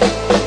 you